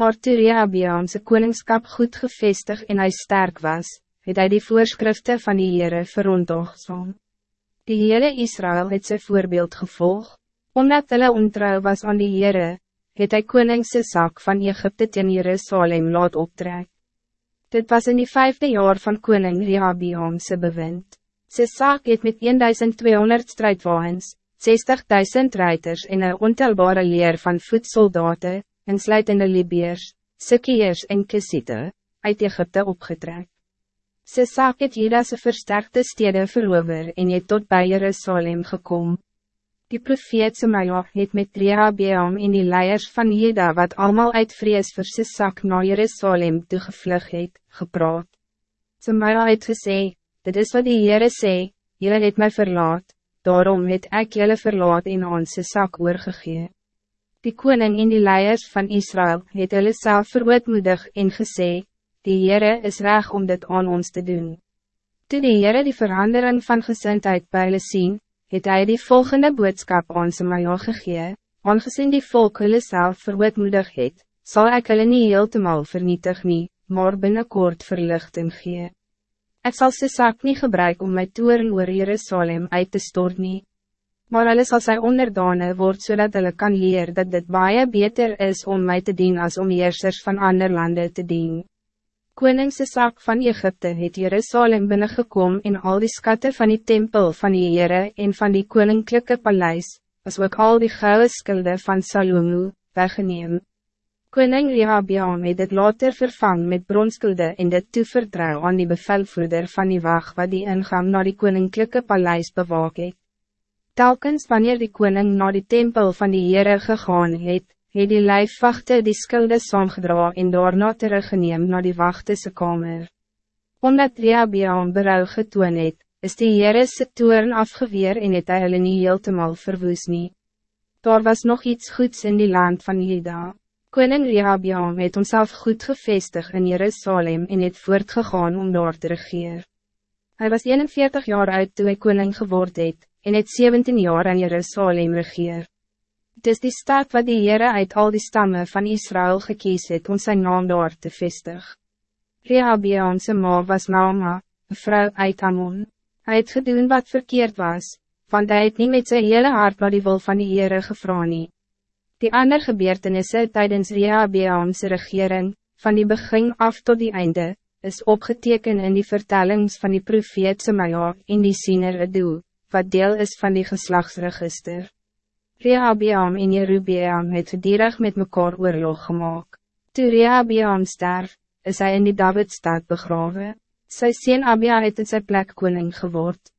Maar toe Rehabeam sy koningskap goed gevestig en hij sterk was, het hij die voorschriften van die Heere verontagsaam. Die hele Israël het sy voorbeeld gevolg, omdat hulle ontrouw was aan die Heere, het hy koningse zak van Egypte ten Jerusalem laat optrek. Dit was in die vijfde jaar van koning Rehabeamse bewind. Sy saak het met 1200 strijdwagens, 60.000 ruiters en een ontelbare leer van voedsoldaten, insluitende Libiërs, Sikkiërs en Kisiete, uit Egypte opgetrek. Sy saak het Judase versterkte stede verover en het tot bij Jerusalem gekom. Die profeet Semaja het met Rehabeam en die leiers van Juda wat allemaal uit vrees vir sy sak na Jerusalem toegevlug het, gepraat. Semaja het gesê, dit is wat die Heere sê, jylle het mij verlaat, daarom het ek jylle verlaat en aan sy sak oorgegee. Die koning en die leiers van Israël het hulle self verootmoedig en gesê, die Heere is reg om dit aan ons te doen. Toen die Heere die verandering van gezindheid by hulle sien, het hy die volgende boodskap aan Samaja gegee, aangezien die volk hulle self verootmoedig het, zal ik hulle nie heeltemal vernietig nie, maar binnenkort verlichting gee. Ik zal sy sak nie gebruik om my toeren oor Jerusalem uit te stort nie maar hulle sal sy onderdane word zodat hulle kan leer dat dit baie beter is om mij te dienen als om heersers van ander landen te dienen. Koningse sak van Egypte het Jerusalem binnengekom en al die skatten van die tempel van die Heere en van die koninklijke paleis, as ook al die gouden skulde van Salomo, weggeneem. Koning Rehabeam het dit later vervang met bronskulde en dit toevertrouw aan die bevelvoerder van die wacht wat die ingang naar die koninklijke paleis bewaak het. Telkens wanneer die koning naar die tempel van die Heere gegaan het, het die lijfwachte die skulde saamgedra en daarna teruggeneem naar die wachtese kamer. Omdat Rehabeam berouw getoon het, is die Heere sy toeren afgeweer en het hy hulle nie heeltemal verwoes nie. Daar was nog iets goeds in die land van Juda. Koning Rehabeam het homself goed gevestig in Jerusalem en het voortgegaan om daar te regeer. Hij was 41 jaar oud toen hij koning geworden het, en het 17 jaar in Jerusalem regeer. Het is die stad wat die Heere uit al die stammen van Israël gekies het om zijn naam daar te vestig. Rehabeamse ma was Naama, een vrouw uit Ammon. Hij het gedoen wat verkeerd was, want hij het niet met zijn hele hart naar die wil van die Heere gevra nie. Die ander gebeurtenisse tijdens Rehabeamse regering, van die begin af tot die einde, is opgeteken in die vertellings van die profeet Semaja in die Siener Edu wat deel is van die geslagsregister. Rehabeam en Jerubeam het gedierig met mekaar oorlog gemaakt. Toe Rehabeam sterf, is hij in die Davidstad begraven. Sy sien Abia het in sy plek koning geword.